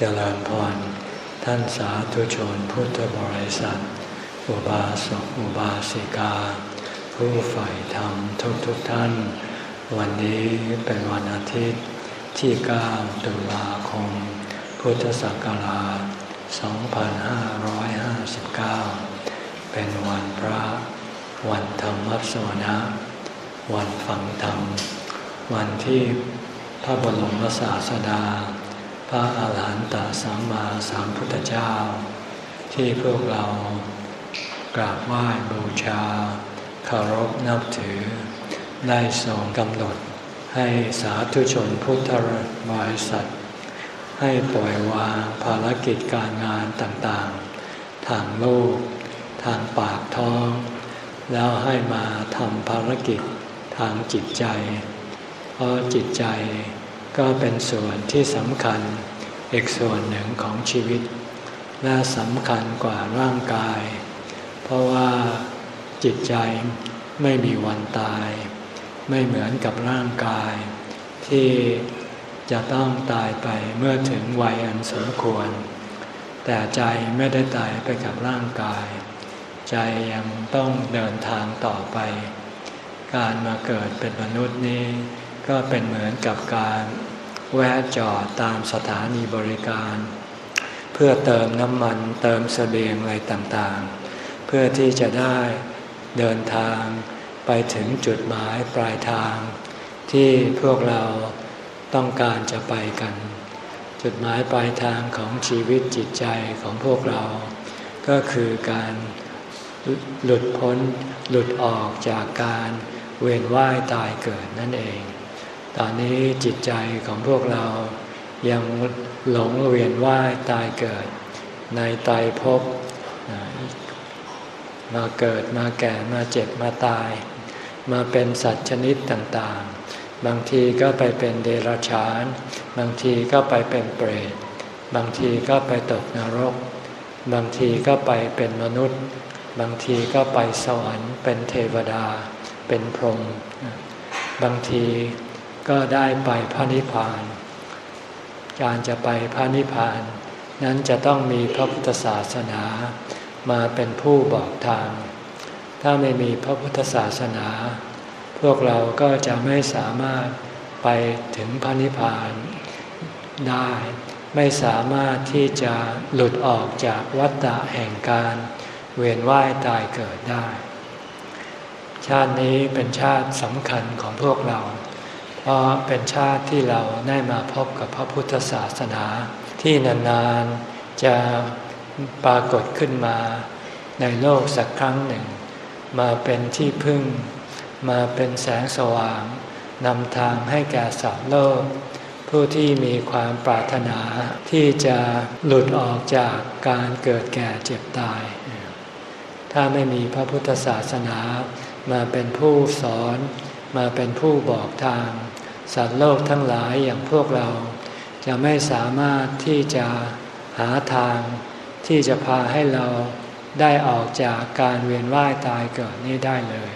เจริญพร ท่านสาธุชนพุทธบริษัท อุบาสกอุบาสิกา ผู้ใฝ่ธรรมทุกทุกท่าน วันนี้เป็นวันอาทิตย์ที่ 9 ตุลาคม พุทธศักราช 2559 เป็นวันพระ วันธรรมวัสวนะ วันฝังธรรม วันที่พระบรมศาสดา พระอาหารหันตสัมมาสัมพุทธเจ้า ที่พวกเรากราบไหว้บูชาคารพนับถือ ได้ทรงกำหนด ให้สาธุชนพุทธบริษัท ให้ปล่อยวางภารกิจการงานต่างๆ ทางโลก ทางปากท้อง แล้วให้มาทำภารกิจทางจิตใจ เพราะจิตใจ ก็เป็นส่วนที่สำคัญอีกส่วนหนึ่งของชีวิต และสำคัญกว่าร่างกาย เพราะว่าจิตใจไม่มีวันตาย ไม่เหมือนกับร่างกาย ที่จะต้องตายไปเมื่อถึงวัยอันสมควร แต่ใจไม่ได้ตายไปกับร่างกาย ใจยังต้องเดินทางต่อไป การมาเกิดเป็นมนุษย์นี้ ก็เป็นเหมือนกับการ แวะจอดตามสถานีบริการ เพื่อเติมน้ำมันเติมเสบียงอะไรต่างๆ เพื่อที่จะได้เดินทางไปถึงจุดหมายปลายทาง ที่พวกเราต้องการจะไปกัน จุดหมายปลายทางของชีวิตจิตใจของพวกเรา ก็คือการหลุดพ้นหลุดออกจากการเวียนว่ายตายเกิดนั่นเอง ตอนนี้จิตใจของพวกเรายังหลงเวียนว่ายตายเกิด ในตายภพมาเกิดมาแก่มาเจ็บมาตาย มาเป็นสัตว์ชนิดต่างๆ บางทีก็ไปเป็นเดรัจฉาน บางทีก็ไปเป็นเปรต บางทีก็ไปตกนรก บางทีก็ไปเป็นมนุษย์ บางทีก็ไปสวรรค์เป็นเทวดา เป็นพรหม บางที ก็ได้ไปพระนิพพาน การจะไปพระนิพพาน นั้นจะต้องมีพระพุทธศาสนามาเป็นผู้บอกทาง ถ้าไม่มีพระพุทธศาสนา พวกเราก็จะไม่สามารถไปถึงพระนิพพานได้ ไม่สามารถที่จะหลุดออกจากวัฏฏะแห่งการเวียนว่ายตายเกิดได้ ชาตินี้เป็นชาติสำคัญของพวกเรา เพราะเป็นชาติที่เราได้มาพบกับพระพุทธศาสนาที่นานๆจะปรากฏขึ้นมาในโลกสักครั้งหนึ่ง มาเป็นที่พึ่ง มาเป็นแสงสว่างนำทางให้แก่สัตว์โลก ผู้ที่มีความปรารถนาที่จะหลุดออกจากการเกิดแก่เจ็บตาย ถ้าไม่มีพระพุทธศาสนา มาเป็นผู้สอน มาเป็นผู้บอกทาง สัตว์โลกทั้งหลายอย่างพวกเรา จะไม่สามารถที่จะหาทาง ที่จะพาให้เราได้ออกจากการเวียนว่ายตายเกิดนี้ได้เลย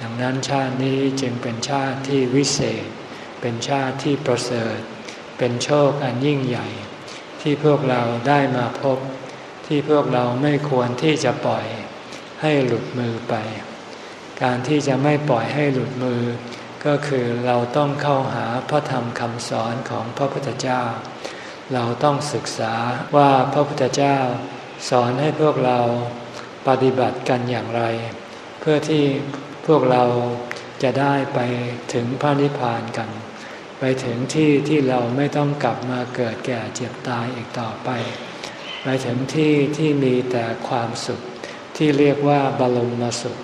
ดังนั้นชาตินี้จึงเป็นชาติที่วิเศษ เป็นชาติที่ประเสริฐ เป็นโชคอันยิ่งใหญ่ ที่พวกเราได้มาพบ ที่พวกเราไม่ควรที่จะปล่อยให้หลุดมือไป การที่จะไม่ปล่อยให้หลุดมือ ก็คือเราต้องเข้าหาพระธรรมคำสอนของพระพุทธเจ้า เราต้องศึกษาว่าพระพุทธเจ้าสอนให้พวกเราปฏิบัติกันอย่างไร เพื่อที่พวกเราจะได้ไปถึงพระนิพพานกัน ไปถึงที่ที่เราไม่ต้องกลับมาเกิดแก่เจ็บตายอีกต่อไป ไปถึงที่ที่มีแต่ความสุขที่เรียกว่าบรมสุข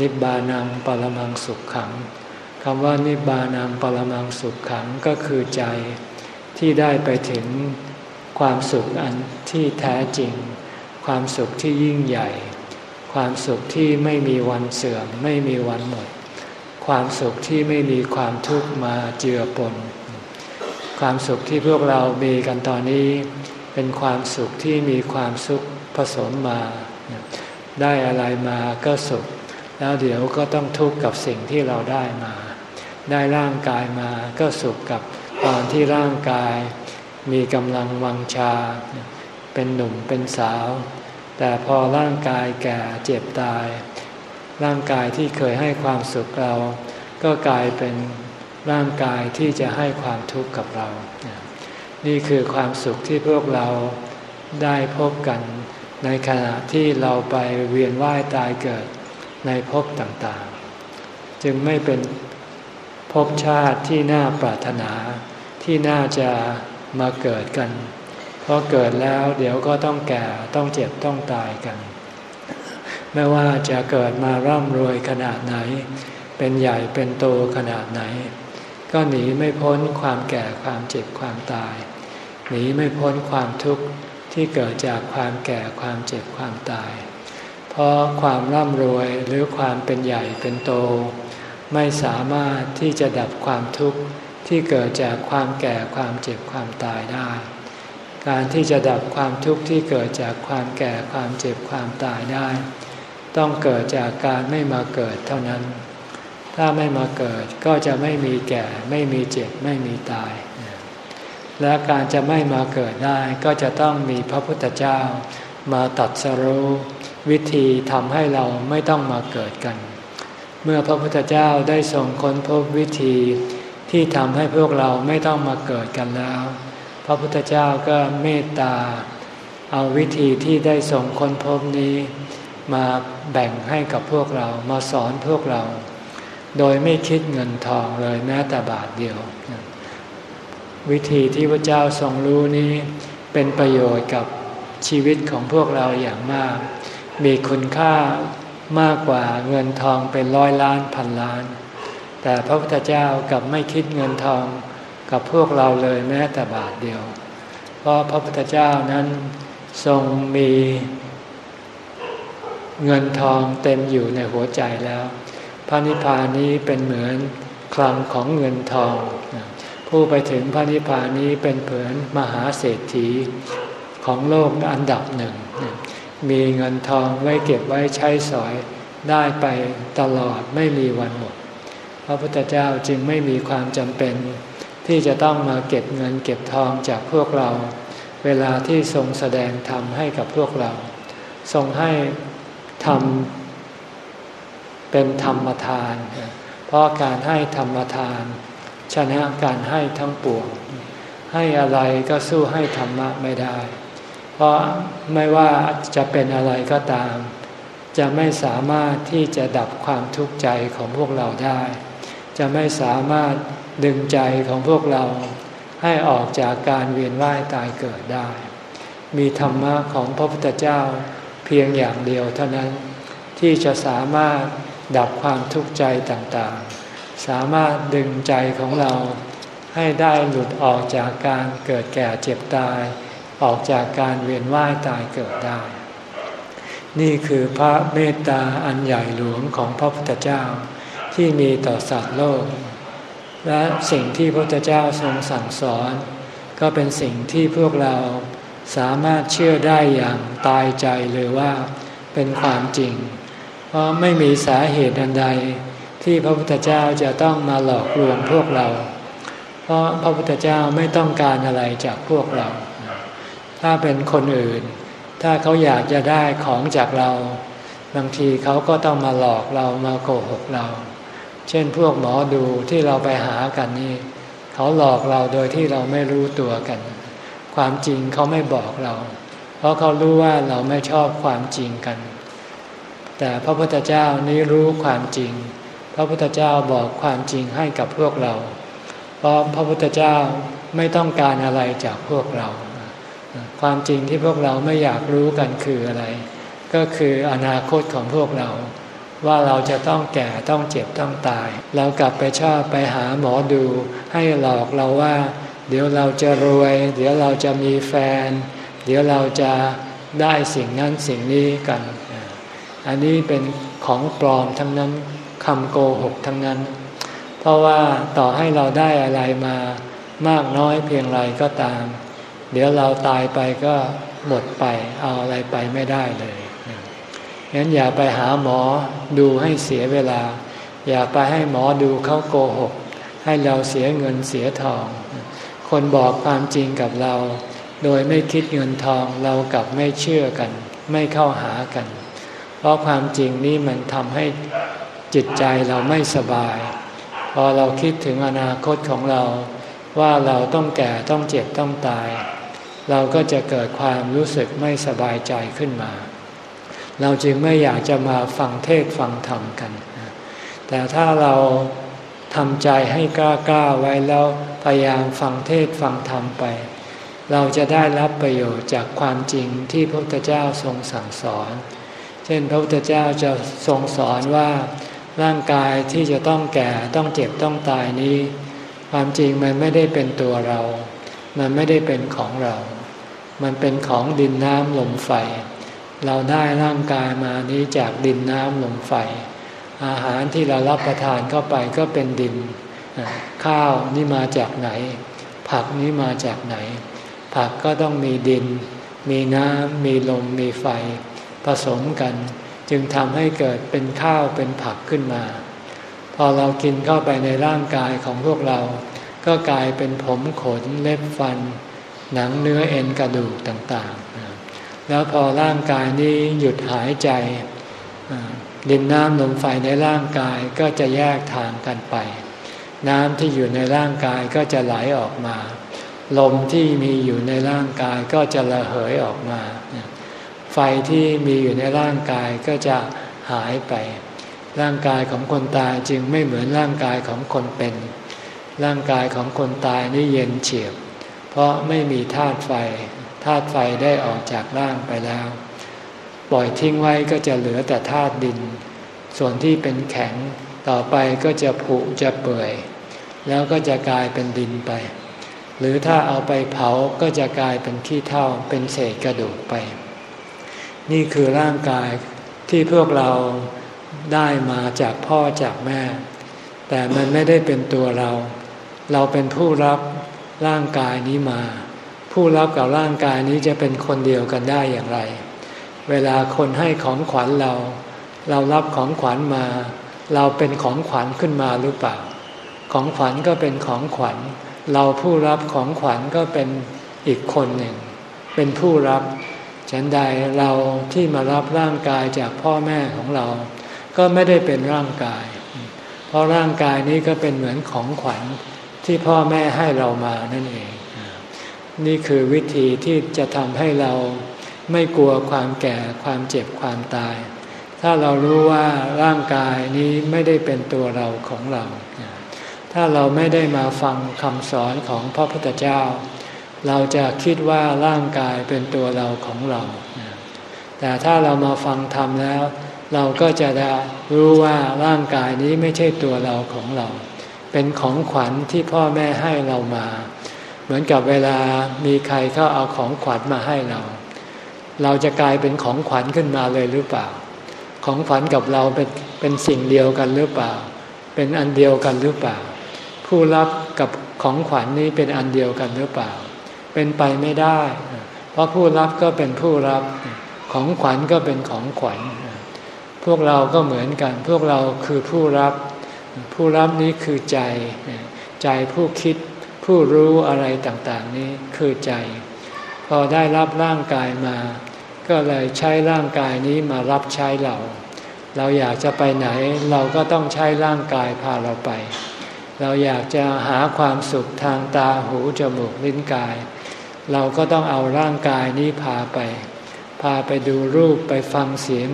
นิบานังปรมังสุขขัง คำว่านิบานังปรมังสุขขังก็คือใจที่ได้ไปถึงความสุขอันที่แท้จริง ความสุขที่ยิ่งใหญ่ ความสุขที่ไม่มีวันเสื่อมไม่มีวันหมด ความสุขที่ไม่มีความทุกข์มาเจือปน ความสุขที่พวกเรามีกันตอนนี้ เป็นความสุขที่มีความสุขผสมมา ได้อะไรมาก็สุข แล้วเดี๋ยวก็ต้องทุกข์กับสิ่งที่เราได้มา ได้ร่างกายมาก็สุขกับตอนที่ร่างกาย มีกำลังวังชา เป็นหนุ่มเป็นสาว แต่พอร่างกายแก่เจ็บตาย ร่างกายที่เคยให้ความสุขเรา ก็กลายเป็นร่างกายที่จะให้ความทุกข์กับเรา นี่คือความสุขที่พวกเราได้พบกัน ในขณะที่เราไปเวียนว่ายตายเกิดในภพต่างๆ จึงไม่เป็น ภพชาติที่น่าปรารถนาที่น่าจะมาเกิดกัน เพราะเกิดแล้วเดี๋ยวก็ต้องแก่ต้องเจ็บต้องตายกัน ไม่ว่าจะเกิดมาร่ำรวยขนาดไหน เป็นใหญ่เป็นโตขนาดไหน ก็หนีไม่พ้นความแก่ความเจ็บความตาย หนีไม่พ้นความทุกข์ที่เกิดจากความแก่ความเจ็บความตาย เพราะความร่ำรวยหรือความเป็นใหญ่เป็นโต ไม่สามารถที่จะดับความทุกข์ที่เกิดจากความแก่ความเจ็บความตายได้ การที่จะดับความทุกข์ที่เกิดจากความแก่ความเจ็บความตายได้ ต้องเกิดจากการไม่มาเกิดเท่านั้น ถ้าไม่มาเกิดก็จะไม่มีแก่ไม่มีเจ็บไม่มีตาย และการจะไม่มาเกิดได้ก็จะต้องมีพระพุทธเจ้ามาตัดสรู้วิธีทำให้เราไม่ต้องมาเกิดกัน เมื่อพระพุทธเจ้าได้ทรงค้นพบวิธีที่ทำให้พวกเราไม่ต้องมาเกิดกันแล้ว พระพุทธเจ้าก็เมตตา เอาวิธีที่ได้ส่งคนพบนี้ มาแบ่งให้กับพวกเรามาสอนพวกเรา โดยไม่คิดเงินทองเลยแม้แต่บาทเดียว วิธีที่พระเจ้าทรงรู้นี้เป็นประโยชน์กับชีวิตของพวกเราอย่างมาก มีคุณค่า มากกว่าเงินทองเป็นร้อยล้านพันล้าน แต่พระพุทธเจ้ากับไม่คิดเงินทองกับพวกเราเลยแม้แต่บาทเดียว เพราะพระพุทธเจ้านั้นทรงมีเงินทองเต็มอยู่ในหัวใจแล้ว พระนิพพานนี้เป็นเหมือนคลังของเงินทอง ผู้ไปถึงพระนิพพานนี้เป็นเผือนมหาเศรษฐีของโลกอันดับหนึ่ง มีเงินทองไว้เก็บไว้ใช้สอยได้ไปตลอดไม่มีวันหมด พระพุทธเจ้าจึงไม่มีความจำเป็น ที่จะต้องมาเก็บเงินเก็บทองจากพวกเรา เวลาที่ทรงแสดงธรรมให้กับพวกเรา ทรงให้ทำเป็นธรรมทาน เพราะการให้ธรรมทาน ชนะการให้ทั้งปวงให้อะไรก็สู้ให้ธรรมะไม่ได้ เพราะไม่ว่าจะเป็นอะไรก็ตาม จะไม่สามารถที่จะดับความทุกข์ใจของพวกเราได้ จะไม่สามารถดึงใจของพวกเราให้ออกจากการเวียนว่ายตายเกิดได้ มีธรรมะของพระพุทธเจ้าเพียงอย่างเดียวเท่านั้น ที่จะสามารถดับความทุกข์ใจต่างๆ สามารถดึงใจของเราให้ได้หลุดออกจากการเกิดแก่เจ็บตาย ออกจากการเวียนว่ายตายเกิดได้ นี่คือพระเมตตาอันใหญ่หลวงของพระพุทธเจ้าที่มีต่อสัตว์โลก และสิ่งที่พระพุทธเจ้าทรงสั่งสอน ก็เป็นสิ่งที่พวกเราสามารถเชื่อได้อย่างตายใจหรือว่าเป็นความจริง เพราะไม่มีสาเหตุอันใดที่พระพุทธเจ้าจะต้องมาหลอกลวงพวกเรา เพราะพระพุทธเจ้าไม่ต้องการอะไรจากพวกเรา ถ้าเป็นคนอื่น ถ้าเขาอยากจะได้ของจากเรา บางทีเขาก็ต้องมาหลอกเรามาโกหกเรา เช่นพวกหมอดูที่เราไปหากันนี่เขาหลอกเราโดยที่เราไม่รู้ตัวกัน ความจริงเขาไม่บอกเรา เพราะเขารู้ว่าเราไม่ชอบความจริงกัน แต่พระพุทธเจ้านี้รู้ความจริง พระพุทธเจ้าบอกความจริงให้กับพวกเรา เพราะพระพุทธเจ้าไม่ต้องการอะไรจากพวกเรา ความจริงที่พวกเราไม่อยากรู้กันคืออะไร ก็คืออนาคตของพวกเรา ว่าเราจะต้องแก่ต้องเจ็บต้องตาย เรากลับไปชอบไปหาหมอดู ให้หลอกเราว่า เดี๋ยวเราจะรวย เดี๋ยวเราจะมีแฟน เดี๋ยวเราจะได้สิ่งนั้นสิ่งนี้กัน อันนี้เป็นของปลอมทั้งนั้นคำโกหกทั้งนั้น เพราะว่าต่อให้เราได้อะไรมามากน้อยเพียงไรก็ตาม เดี๋ยวเราตายไปก็หมดไปเอาอะไรไปไม่ได้เลยงั้นอย่าไปหาหมอดูให้เสียเวลา อย่าไปให้หมอดูเขาโกหก ให้เราเสียเงินเสียทอง คนบอกความจริงกับเรา โดยไม่คิดเงินทองเรากลับไม่เชื่อกัน ไม่เข้าหากัน เพราะความจริงนี้มันทำให้จิตใจเราไม่สบาย พอเราคิดถึงอนาคตของเรา ว่าเราต้องแก่ต้องเจ็บต้องตาย เราก็จะเกิดความรู้สึกไม่สบายใจขึ้นมา เราจึงไม่อยากจะมาฟังเทศฟังธรรมกัน แต่ถ้าเราทำใจให้กล้ากล้าไว้แล้วพยายามฟังเทศฟังธรรมไป เราจะได้รับประโยชน์จากความจริงที่พระพุทธเจ้าทรงสั่งสอน เช่นพระพุทธเจ้าจะทรงสอนว่าร่างกายที่จะต้องแก่ต้องเจ็บต้องตายนี้ ความจริงมันไม่ได้เป็นตัวเรา มันไม่ได้เป็นของเรา มันเป็นของดินน้ำลมไฟ เราได้ร่างกายมานี้จากดินน้ำลมไฟ อาหารที่เรารับประทานเข้าไปก็เป็นดิน ข้าวนี่มาจากไหน ผักนี้มาจากไหน ผักก็ต้องมีดิน มีน้ำมีลมมีไฟ ผสมกัน จึงทำให้เกิดเป็นข้าวเป็นผักขึ้นมา พอเรากินเข้าไปในร่างกายของพวกเรา ก็กลายเป็นผมขนเล็บฟัน หนังเนื้อเอ็นกระดูกต่างๆ แล้วพอร่างกายนี้หยุดหายใจดินน้ำลมไฟในร่างกายก็จะแยกทางกันไป น้ำที่อยู่ในร่างกายก็จะไหลออกมา ลมที่มีอยู่ในร่างกายก็จะระเหยออกมา ไฟที่มีอยู่ในร่างกายก็จะหายไป ร่างกายของคนตายจึงไม่เหมือนร่างกายของคนเป็น ร่างกายของคนตายนี่เย็นเฉียบ เพราะไม่มีธาตุไฟธาตุไฟได้ออกจากร่างไปแล้ว ปล่อยทิ้งไว้ก็จะเหลือแต่ธาตุดิน ส่วนที่เป็นแข็งต่อไปก็จะผุจะเปื่อย แล้วก็จะกลายเป็นดินไป หรือถ้าเอาไปเผาก็จะกลายเป็นขี้เถ้าเป็นเศษกระดูกไป นี่คือร่างกายที่พวกเราได้มาจากพ่อจากแม่ แต่มันไม่ได้เป็นตัวเรา เราเป็นผู้รับ ร่างกายนี้มา ผู้รับกับร่างกายนี้จะเป็นคนเดียวกันได้อย่างไร เวลาคนให้ของขวัญเรา เรารับของขวัญมา เราเป็นของขวัญขึ้นมาหรือเปล่า ของขวัญก็เป็นของขวัญ เราผู้รับของขวัญก็เป็นอีกคนหนึ่ง เป็นผู้รับฉันใดเราที่มารับร่างกายจากพ่อแม่ของเรา ก็ไม่ได้เป็นร่างกาย เพราะร่างกายนี้ก็เป็นเหมือนของขวัญ ที่พ่อแม่ให้เรามานั่นเอง นี่คือวิธีที่จะทำให้เราไม่กลัวความแก่ความเจ็บความตาย ถ้าเรารู้ว่าร่างกายนี้ไม่ได้เป็นตัวเราของเรา ถ้าเราไม่ได้มาฟังคำสอนของพระพุทธเจ้า เราจะคิดว่าร่างกายเป็นตัวเราของเรา แต่ถ้าเรามาฟังธรรมแล้ว เราก็จะได้รู้ว่าร่างกายนี้ไม่ใช่ตัวเราของเรา เป็นของขวัญที่พ่อแม่ให้เรามา เหมือนกับเวลามีใครเขาเอาของขวัญมาให้เรา เราจะกลายเป็นของขวัญขึ้นมาเลยหรือเปล่า ของขวัญกับเราเป็นเป็นสิ่งเดียวกันหรือเปล่า เป็นอันเดียวกันหรือเปล่า ผู้รับกับของขวัญนี้เป็นอันเดียวกันหรือเปล่า เป็นไปไม่ได้ เพราะผู้รับก็เป็นผู้รับของขวัญก็เป็นของขวัญ พวกเราก็เหมือนกัน พวกเราคือผู้รับ ผู้รับนี้คือใจ ใจผู้คิดผู้รู้อะไรต่างๆ นี้คือใจ พอได้รับร่างกายมา ก็เลยใช้ร่างกายนี้มารับใช้เรา เราอยากจะไปไหน เราก็ต้องใช้ร่างกายพาเราไป เราอยากจะหาความสุขทางตาหูจมูกลิ้นกาย เราก็ต้องเอาร่างกายนี้พาไป พาไปดูรูปไปฟังเสียง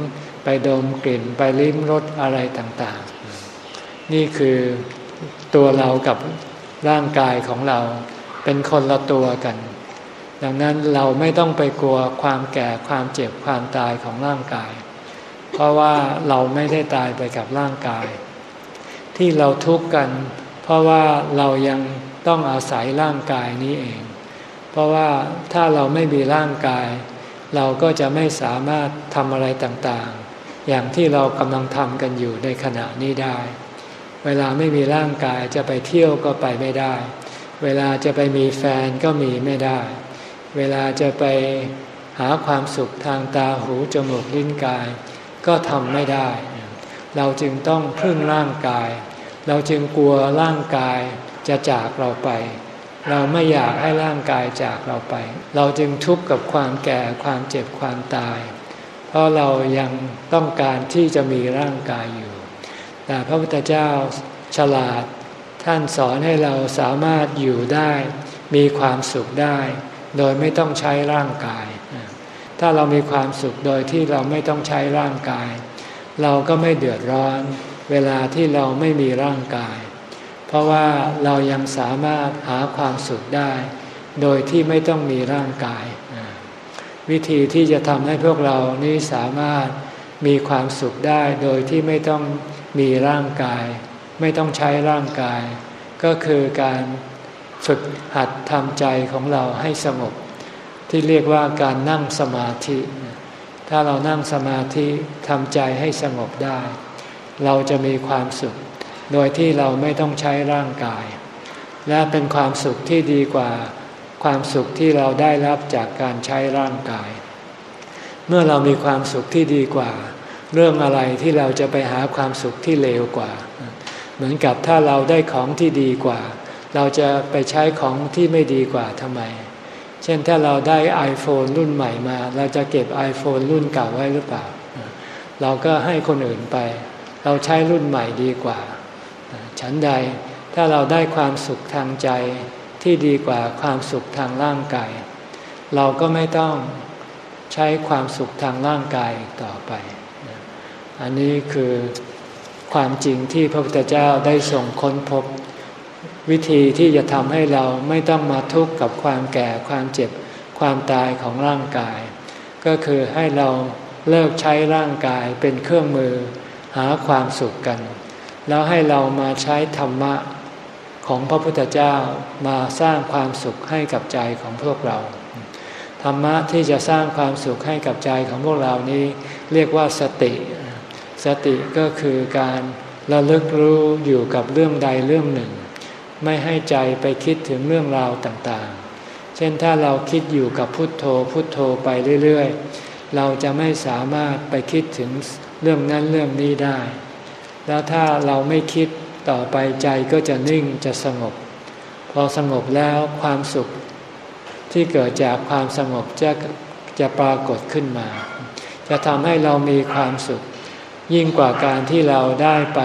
ไปดมกลิ่นไปลิ้มรสอะไรต่างๆ นี่คือตัวเรากับร่างกายของเรา เป็นคนละตัวกัน ดังนั้นเราไม่ต้องไปกลัวความแก่ความเจ็บความตายของร่างกาย เพราะว่าเราไม่ได้ตายไปกับร่างกาย ที่เราทุกข์กัน เพราะว่าเรายังต้องอาศัยร่างกายนี้เอง เพราะว่าถ้าเราไม่มีร่างกาย เราก็จะไม่สามารถทำอะไรต่างๆ อย่างที่เรากำลังทำกันอยู่ในขณะนี้ได้ เวลาไม่มีร่างกายจะไปเที่ยวก็ไปไม่ได้ เวลาจะไปมีแฟนก็มีไม่ได้ เวลาจะไปหาความสุขทางตาหูจมูกลิ้นกาย ก็ทำไม่ได้ เราจึงต้องพึ่งร่างกาย เราจึงกลัวร่างกายจะจากเราไป เราไม่อยากให้ร่างกายจากเราไป เราจึงทุกข์กับความแก่ความเจ็บความตาย เพราะเรายังต้องการที่จะมีร่างกายอยู่ แต่พระพุทธเจ้าฉลาด ท่านสอนให้เราสามารถอยู่ได้ มีความสุขได้ โดยไม่ต้องใช้ร่างกาย ถ้าเรามีความสุขโดยที่เราไม่ต้องใช้ร่างกาย เราก็ไม่เดือดร้อน เวลาที่เราไม่มีร่างกาย เพราะว่าเรายังสามารถหาความสุขได้ โดยที่ไม่ต้องมีร่างกาย วิธีที่จะทำให้พวกเรานี้สามารถมีความสุขได้โดยที่ไม่ต้อง มีร่างกาย ไม่ต้องใช้ร่างกาย ก็คือการฝึกหัดทำใจของเราให้สงบ ที่เรียกว่าการนั่งสมาธิ ถ้าเรานั่งสมาธิทำใจให้สงบได้ เราจะมีความสุข โดยที่เราไม่ต้องใช้ร่างกาย และเป็นความสุขที่ดีกว่าความสุขที่เราได้รับจากการใช้ร่างกาย เมื่อเรามีความสุขที่ดีกว่า เรื่องอะไรที่เราจะไปหาความสุขที่เลวกว่า เหมือนกับถ้าเราได้ของที่ดีกว่า เราจะไปใช้ของที่ไม่ดีกว่าทำไม เช่นถ้าเราได้ iPhone รุ่นใหม่มา เราจะเก็บ iPhone รุ่นเก่าไว้หรือเปล่า เราก็ให้คนอื่นไป เราใช้รุ่นใหม่ดีกว่า ฉันใดถ้าเราได้ความสุขทางใจที่ดีกว่าความสุขทางร่างกาย เราก็ไม่ต้องใช้ความสุขทางร่างกายต่อไป อันนี้คือความจริงที่พระพุทธเจ้าได้ส่งค้นพบ วิธีที่จะทำให้เราไม่ต้องมาทุกข์กับความแก่ความเจ็บความตายของร่างกาย ก็คือให้เราเลิกใช้ร่างกายเป็นเครื่องมือหาความสุขกัน แล้วให้เรามาใช้ธรรมะของพระพุทธเจ้ามาสร้างความสุขให้กับใจของพวกเรา ธรรมะที่จะสร้างความสุขให้กับใจของพวกเรานี้ เรียกว่าสติ สติก็คือการระลึกรู้อยู่กับเรื่องใดเรื่องหนึ่ง ไม่ให้ใจไปคิดถึงเรื่องราวต่างๆ เช่นถ้าเราคิดอยู่กับพุทโธพุทโธไปเรื่อยๆ เราจะไม่สามารถไปคิดถึงเรื่องนั้นเรื่องนี้ได้ แล้วถ้าเราไม่คิดต่อไปใจก็จะนิ่งจะสงบ พอสงบแล้วความสุขที่เกิดจากความสงบจะจะปรากฏขึ้นมา จะทำให้เรามีความสุข ยิ่งกว่าการที่เราได้ไป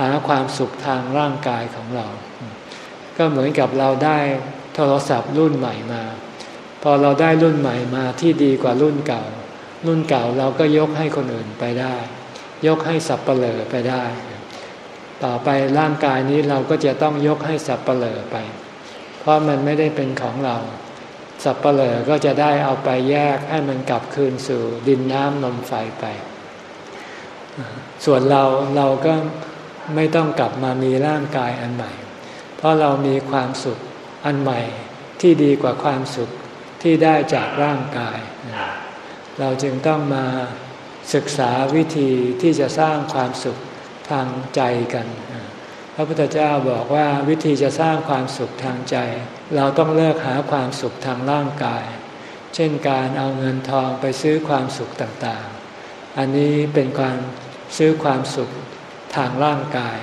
หาความสุขทางร่างกายของเรา ก็เหมือนกับเราได้โทรศัพท์รุ่นใหม่มา พอเราได้รุ่นใหม่มาที่ดีกว่ารุ่นเก่า รุ่นเก่าเราก็ยกให้คนอื่นไปได้ ยกให้สับเปลอไปได้ ต่อไปร่างกายนี้เราก็จะต้องยกให้สับเปลอไป เพราะมันไม่ได้เป็นของเรา สับเปลอก็จะได้เอาไปแยกให้มันกลับคืนสู่ดินน้ำนมไฟไป ส่วนเราเราก็ไม่ต้องกลับมามีร่างกายอันใหม่ เพราะเรามีความสุขอันใหม่ที่ดีกว่าความสุขที่ได้จากร่างกาย เราจึงต้องมาศึกษาวิธีที่จะสร้างความสุขทางใจกัน พระพุทธเจ้าบอกว่าวิธีจะสร้างความสุขทางใจ เราต้องเลิกหาความสุขทางร่างกาย เช่นการเอาเงินทองไปซื้อความสุขต่างๆ อันนี้เป็นการ ซื้อความสุขทางร่างกาย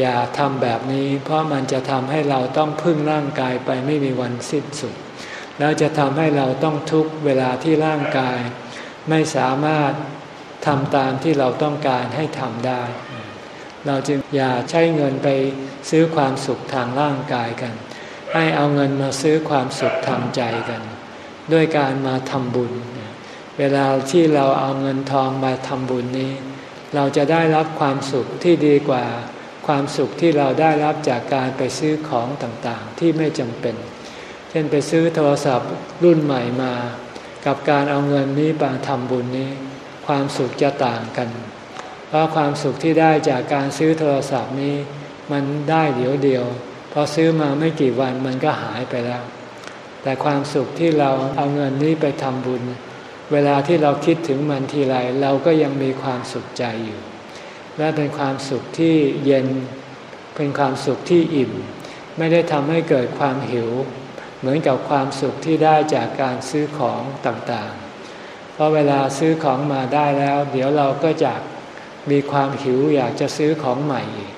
อย่าทำแบบนี้เพราะมันจะทำให้เราต้องพึ่งร่างกายไปไม่มีวันสิ้นสุด แล้วจะทำให้เราต้องทุกเวลาที่ร่างกาย ไม่สามารถทำตามที่เราต้องการให้ทำได้ เราจึงอย่าใช้เงินไปซื้อความสุขทางร่างกายกัน ให้เอาเงินมาซื้อความสุขทางใจกัน ด้วยการมาทำบุญ เวลาที่เราเอาเงินทองมาทำบุญนี้ เราจะได้รับความสุขที่ดีกว่าความสุขที่เราได้รับจากการไปซื้อของต่างๆ ที่ไม่จำเป็น เช่นไปซื้อโทรศัพท์รุ่นใหม่มา กับการเอาเงินนี้มาทำบุญนี้ ความสุขจะต่างกัน เพราะความสุขที่ได้จากการซื้อโทรศัพท์นี้ มันได้เดี๋ยวเดียวพอซื้อมาไม่กี่วันมันก็หายไปแล้ว แต่ความสุขที่เราเอาเงินนี้ไปทำบุญ เวลาที่เราคิดถึงมันทีไรเราก็ยังมีความสุขใจอยู่ และเป็นความสุขที่เย็นเป็นความสุขที่อิ่ม ไม่ได้ทำให้เกิดความหิว เหมือนกับความสุขที่ได้จากการซื้อของต่างๆ เพราะเวลาซื้อของมาได้แล้ว เดี๋ยวเราก็จะมีความหิวอยากจะซื้อของใหม่อีก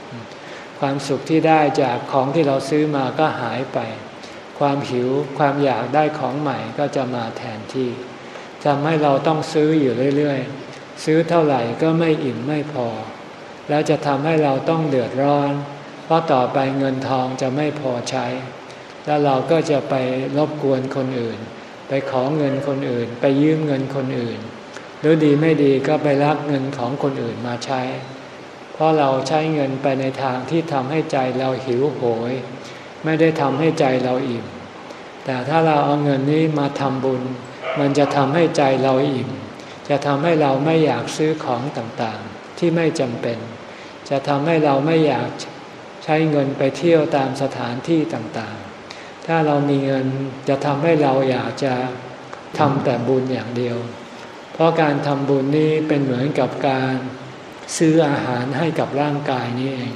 ความสุขที่ได้จากของที่เราซื้อมาก็หายไป ความหิวความอยากได้ของใหม่ก็จะมาแทนที่ ทำให้เราต้องซื้ออยู่เรื่อยๆ ซื้อเท่าไหร่ก็ไม่อิ่มไม่พอ แล้วจะทำให้เราต้องเดือดร้อน เพราะต่อไปเงินทองจะไม่พอใช้ แล้วเราก็จะไปรบกวนคนอื่น ไปขอเงินคนอื่น ไปยืมเงินคนอื่น หรือดีไม่ดีก็ไปรักเงินของคนอื่นมาใช้ เพราะเราใช้เงินไปในทางที่ทำให้ใจเราหิวโหย ไม่ได้ทำให้ใจเราอิ่ม แต่ถ้าเราเอาเงินนี้มาทำบุญ มันจะทำให้ใจเราอิ่ม จะทำให้เราไม่อยากซื้อของต่างๆ ที่ไม่จำเป็น จะทำให้เราไม่อยากใช้เงินไปเที่ยวตามสถานที่ต่างๆ ถ้าเรามีเงินจะทำให้เราอยากจะทำแต่บุญอย่างเดียว เพราะการทำบุญนี้เป็นเหมือนกับการซื้ออาหารให้กับร่างกายนี่เอง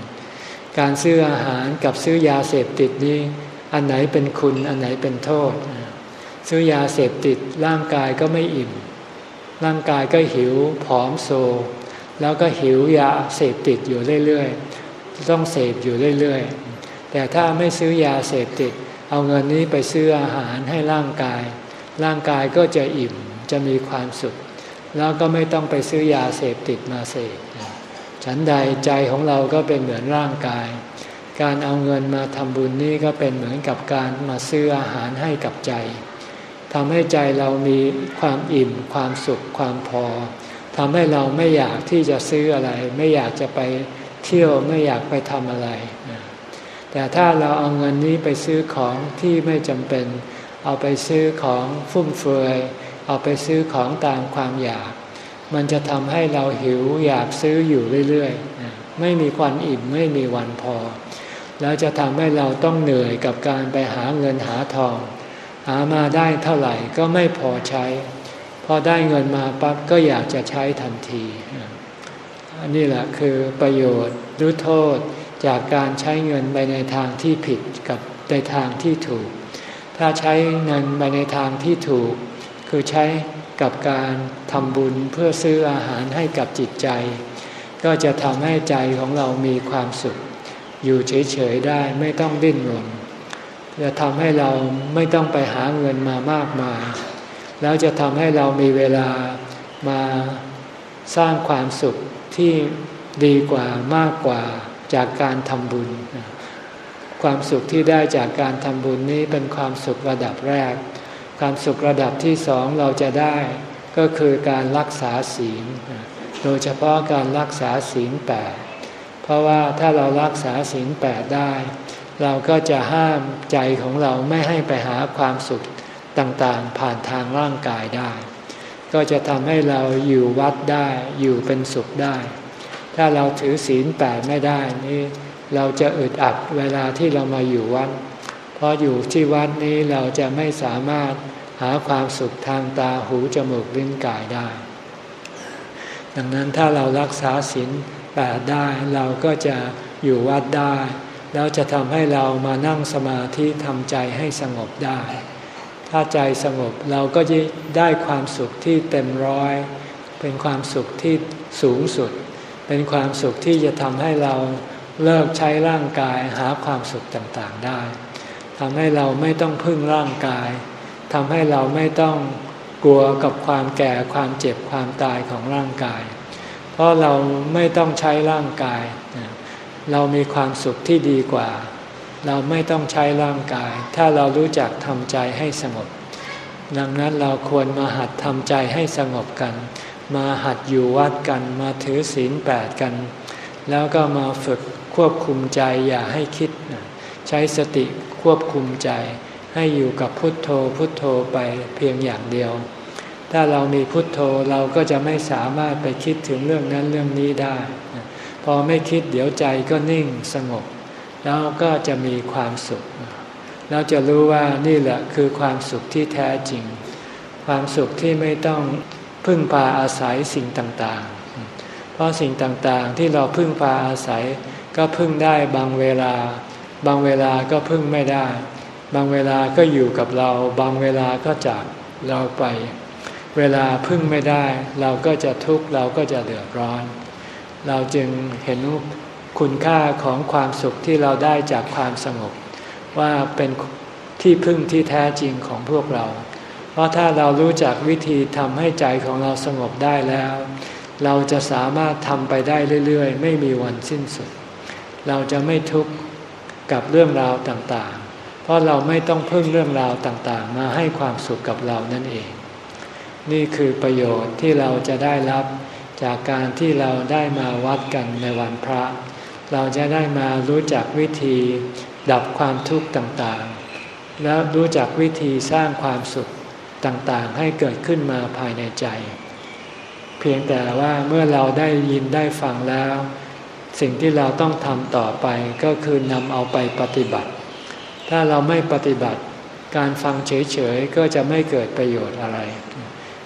การซื้ออาหารกับซื้อยาเสพติดนี้ อันไหนเป็นคุณอันไหนเป็นโทษ ซื้อยาเสพติดร่างกายก็ไม่อิ่ม ร่างกายก็หิวผอมโซ แล้วก็หิวยาเสพติดอยู่เรื่อยๆ ต้องเสพอยู่เรื่อยๆ แต่ถ้าไม่ซื้อยาเสพติด เอาเงินนี้ไปซื้ออาหารให้ร่างกาย ร่างกายก็จะอิ่มจะมีความสุข แล้วก็ไม่ต้องไปซื้อยาเสพติดมาเสพฉันใดใจของเราก็เป็นเหมือนร่างกาย การเอาเงินมาทำบุญนี่ก็เป็นเหมือนกับการมาซื้ออาหารให้กับใจ ทำให้ใจเรามีความอิ่ม ความสุขความพอทำให้เราไม่อยากที่จะซื้ออะไร ไม่อยากจะไปเที่ยวไม่อยากไปทำอะไร แต่ถ้าเราเอาเงินนี้ไปซื้อของที่ไม่จำเป็น เอาไปซื้อของฟุ่มเฟือย เอาไปซื้อของตามความอยาก มันจะทำให้เราหิวอยากซื้ออยู่เรื่อยๆ ไม่มีความอิ่มไม่มีวันพอ แล้วจะทำให้เราต้องเหนื่อยกับการไปหาเงินหาทอง หามาได้เท่าไหร่ก็ไม่พอใช้ พอได้เงินมาปั๊บก็อยากจะใช้ทันทีอันนี้แหละคือประโยชน์หรือโทษจากการใช้เงินไปในทางที่ผิดกับในทางที่ถูก ถ้าใช้เงินไปในทางที่ถูก คือใช้กับการทำบุญเพื่อซื้ออาหารให้กับจิตใจ ก็จะทำให้ใจของเรามีความสุข อยู่เฉยๆได้ไม่ต้องดิ้นรน จะทำให้เราไม่ต้องไปหาเงินมามากมาย แล้วจะทำให้เรามีเวลามาสร้างความสุขที่ดีกว่ามากกว่าจากการทำบุญ ความสุขที่ได้จากการทำบุญนี้เป็นความสุขระดับแรก ความสุขระดับที่สองเราจะได้ ก็คือการรักษาศีล โดยเฉพาะการรักษาศีลแปดเพราะว่าถ้าเรารักษาศีลแปดได้ เราก็จะห้ามใจของเราไม่ให้ไปหาความสุขต่างๆ ผ่านทางร่างกายได้ ก็จะทำให้เราอยู่วัดได้อยู่เป็นสุขได้ ถ้าเราถือศีลแปดไม่ได้นี่เราจะอึดอัดเวลาที่เรามาอยู่วัด เพราะอยู่ที่วัดนี้เราจะไม่สามารถหาความสุขทางตาหูจมูกลิ้นกายได้ ดังนั้นถ้าเรารักษาศีลแปดได้เราก็จะอยู่วัดได้ แล้วจะทำให้เรามานั่งสมาธิทำใจให้สงบได้ ถ้าใจสงบเราก็จะได้ความสุขที่เต็มร้อย เป็นความสุขที่สูงสุด เป็นความสุขที่จะทำให้เราเลิกใช้ร่างกายหาความสุขต่างๆได้ทำให้เราไม่ต้องพึ่งร่างกายทำให้เราไม่ต้องกลัวกับความแก่ความเจ็บความตายของร่างกาย เพราะเราไม่ต้องใช้ร่างกาย เรามีความสุขที่ดีกว่า เราไม่ต้องใช้ร่างกาย ถ้าเรารู้จักทำใจให้สงบ ดังนั้นเราควรมาหัดทำใจให้สงบกัน มาหัดอยู่วัดกัน มาถือศีลแปดกัน แล้วก็มาฝึกควบคุมใจอย่าให้คิด ใช้สติควบคุมใจ ให้อยู่กับพุทโธพุทโธไปเพียงอย่างเดียว ถ้าเรามีพุทโธเราก็จะไม่สามารถไปคิดถึงเรื่องนั้นเรื่องนี้ได้ พอไม่คิดเดี๋ยวใจก็นิ่งสงบ แล้วก็จะมีความสุข แล้วจะรู้ว่านี่แหละคือความสุขที่แท้จริง ความสุขที่ไม่ต้องพึ่งพาอาศัยสิ่งต่างๆ เพราะสิ่งต่างๆที่เราพึ่งพาอาศัย ก็พึ่งได้บางเวลา บางเวลาก็พึ่งไม่ได้ บางเวลาก็อยู่กับเรา บางเวลาก็จากเราไป เวลาพึ่งไม่ได้ เราก็จะทุกข์เราก็จะเดือดร้อน เราจึงเห็นคุณค่าของความสุขที่เราได้จากความสงบ ว่าเป็นที่พึ่งที่แท้จริงของพวกเรา เพราะถ้าเรารู้จักวิธีทำให้ใจของเราสงบได้แล้ว เราจะสามารถทำไปได้เรื่อยๆ ไม่มีวันสิ้นสุด เราจะไม่ทุกข์กับเรื่องราวต่างๆ เพราะเราไม่ต้องพึ่งเรื่องราวต่างๆ มาให้ความสุขกับเรานั่นเอง นี่คือประโยชน์ที่เราจะได้รับ จากการที่เราได้มาวัดกันในวันพระ เราจะได้มารู้จักวิธีดับความทุกข์ต่างๆ แล้วรู้จักวิธีสร้างความสุขต่างๆ ให้เกิดขึ้นมาภายในใจ เพียงแต่ว่าเมื่อเราได้ยินได้ฟังแล้ว สิ่งที่เราต้องทำต่อไปก็คือนำเอาไปปฏิบัติ ถ้าเราไม่ปฏิบัติการฟังเฉยๆ ก็จะไม่เกิดประโยชน์อะไร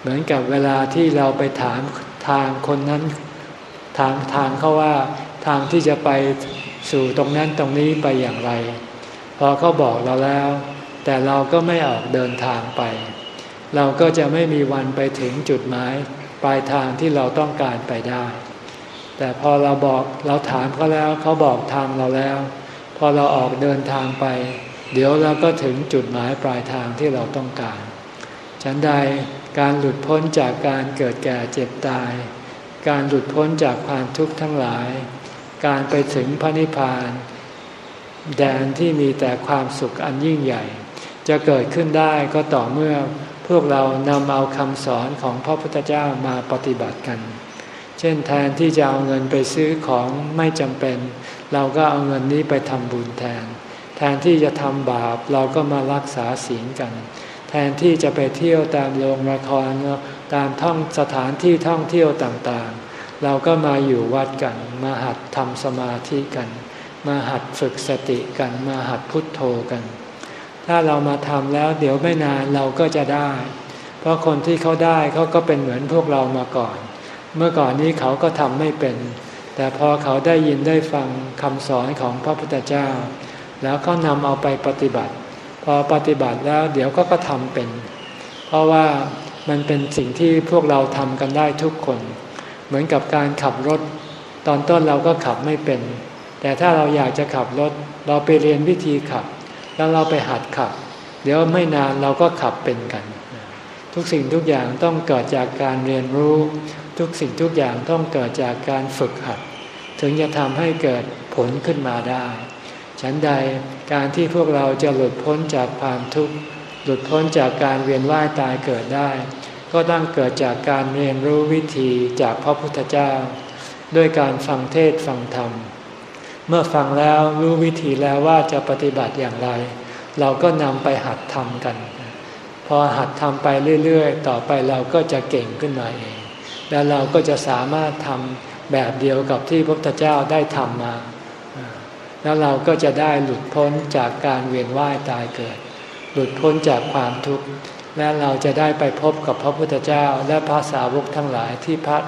เหมือนกับเวลาที่เราไปถาม ทางคนนั้นทางทางเขาว่าทางที่จะไปสู่ตรงนั้นตรงนี้ไปอย่างไร พอเขาบอกเราแล้ว แต่เราก็ไม่ออกเดินทางไป เราก็จะไม่มีวันไปถึงจุดหมายปลายทางที่เราต้องการไปได้ แต่พอเราบอกเราถามเขาแล้วเขาบอกทางเราแล้ว พอเราออกเดินทางไป เดี๋ยวเราก็ถึงจุดหมายปลายทางที่เราต้องการ ฉันใด การหลุดพ้นจากการเกิดแก่เจ็บตาย การหลุดพ้นจากความทุกข์ทั้งหลาย การไปถึงพระนิพพาน แดนที่มีแต่ความสุขอันยิ่งใหญ่ จะเกิดขึ้นได้ก็ต่อเมื่อพวกเรานำเอาคำสอนของพระพุทธเจ้ามาปฏิบัติกัน เช่นแทนที่จะเอาเงินไปซื้อของไม่จำเป็น เราก็เอาเงินนี้ไปทำบุญแทน แทนที่จะทำบาปเราก็มารักษาศีลกันแนที่จะไปเที่ยวตามโรงละครตามท่องสถานที่ท่องเที่ยวต่างๆ เราก็มาอยู่วัดกัน มาหัดทำสมาธิกัน มาหัดฝึกสติกัน มาหัดพุทโธกัน ถ้าเรามาทำแล้วเดี๋ยวไม่นานเราก็จะได้ เพราะคนที่เขาได้เขาก็เป็นเหมือนพวกเรามาก่อน เมื่อก่อนนี้เขาก็ทำไม่เป็น แต่พอเขาได้ยินได้ฟังคำสอนของพระพุทธเจ้า แล้วก็นำเอาไปปฏิบัติ พอปฏิบัติแล้วเดี๋ยวก็ก็ทำเป็น เพราะว่ามันเป็นสิ่งที่พวกเราทำกันได้ทุกคน เหมือนกับการขับรถ ตอนต้นเราก็ขับไม่เป็น แต่ถ้าเราอยากจะขับรถ เราไปเรียนวิธีขับ แล้วเราไปหัดขับ เดี๋ยวไม่นานเราก็ขับเป็นกัน ทุกสิ่งทุกอย่างต้องเกิดจากการเรียนรู้ ทุกสิ่งทุกอย่างต้องเกิดจากการฝึกหัด ถึงจะทำให้เกิดผลขึ้นมาได้ ฉันใดการที่พวกเราจะหลุดพ้นจากความทุกข์ หลุดพ้นจากการเวียนว่ายตายเกิดได้ ก็ต้องเกิดจากการเรียนรู้วิธีจากพระพุทธเจ้า ด้วยการฟังเทศฟังธรรม เมื่อฟังแล้วรู้วิธีแล้วว่าจะปฏิบัติอย่างไร เราก็นำไปหัดทำกัน พอหัดทำไปเรื่อยๆ ต่อไปเราก็จะเก่งขึ้นมาเอง แล้วเราก็จะสามารถทำแบบเดียวกับที่พระพุทธเจ้าได้ทำมา แล้วเราก็จะได้หลุดพ้นจากการเวียนว่ายตายเกิด หลุดพ้นจากความทุกข์ และเราจะได้ไปพบกับพระพุทธเจ้าและพระสาวกทั้งหลายที่พระ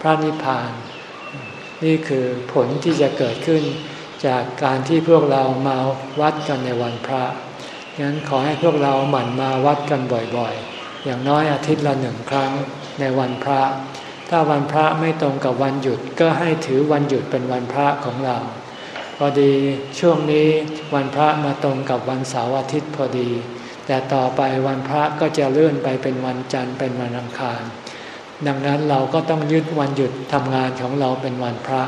พระนิพพาน นี่คือผลที่จะเกิดขึ้นจากการที่พวกเรามาวัดกันในวันพระงั้นขอให้พวกเราหมั่นมาวัดกันบ่อยๆ อย่างน้อยอาทิตย์ละหนึ่งครั้งในวันพระ ถ้าวันพระไม่ตรงกับวันหยุดก็ให้ถือวันหยุดเป็นวันพระของเรา พอดีช่วงนี้วันพระมาตรงกับวันเสาร์อาทิตย์พอดี แต่ต่อไปวันพระก็จะเลื่อนไปเป็นวันจันทร์เป็นวันอังคาร ดังนั้นเราก็ต้องยึดวันหยุดทำงานของเราเป็นวันพระ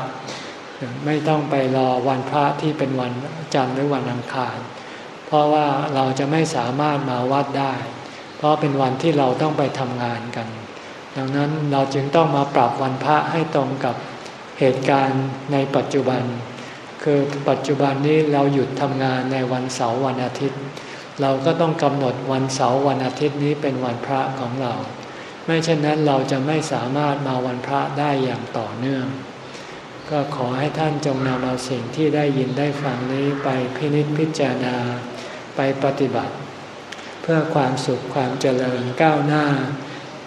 ไม่ต้องไปรอวันพระที่เป็นวันจันทร์หรือวันอังคาร เพราะว่าเราจะไม่สามารถมาวัดได้ เพราะเป็นวันที่เราต้องไปทำงานกัน ดังนั้นเราจึงต้องมาปรับวันพระให้ตรงกับเหตุการณ์ในปัจจุบัน คือปัจจุบันนี้เราหยุดทำงานในวันเสาร์วันอาทิตย์ เราก็ต้องกำหนดวันเสาร์วันอาทิตย์นี้เป็นวันพระของเรา ไม่เช่นนั้นเราจะไม่สามารถมาวันพระได้อย่างต่อเนื่อง ก็ขอให้ท่านจงนำเอาสิ่งที่ได้ยินได้ฟังนี้ไปพินิจพิจารณาไปปฏิบัติ เพื่อความสุขความเจริญก้าวหน้า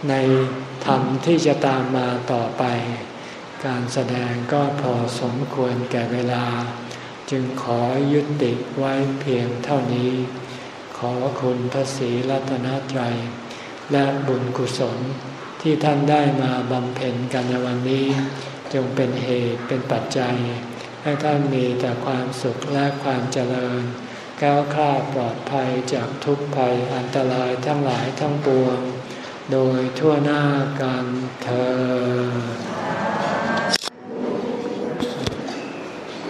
ในธรรมที่จะตามมาต่อไป การแสดงก็พอสมควรแก่เวลา จึงขอยุติไว้เพียงเท่านี้ ขอคุณพระศรีรัตนตรัย และบุญกุศลที่ท่านได้มาบำเพ็ญกันในวันนี้ จงเป็นเหตุเป็นปัจจัย ให้ท่านมีแต่ความสุขและความเจริญแก้วคลาปลอดภัยจากทุกภัยอันตรายทั้งหลายทั้งปวง โดยทั่วหน้ากันเธอ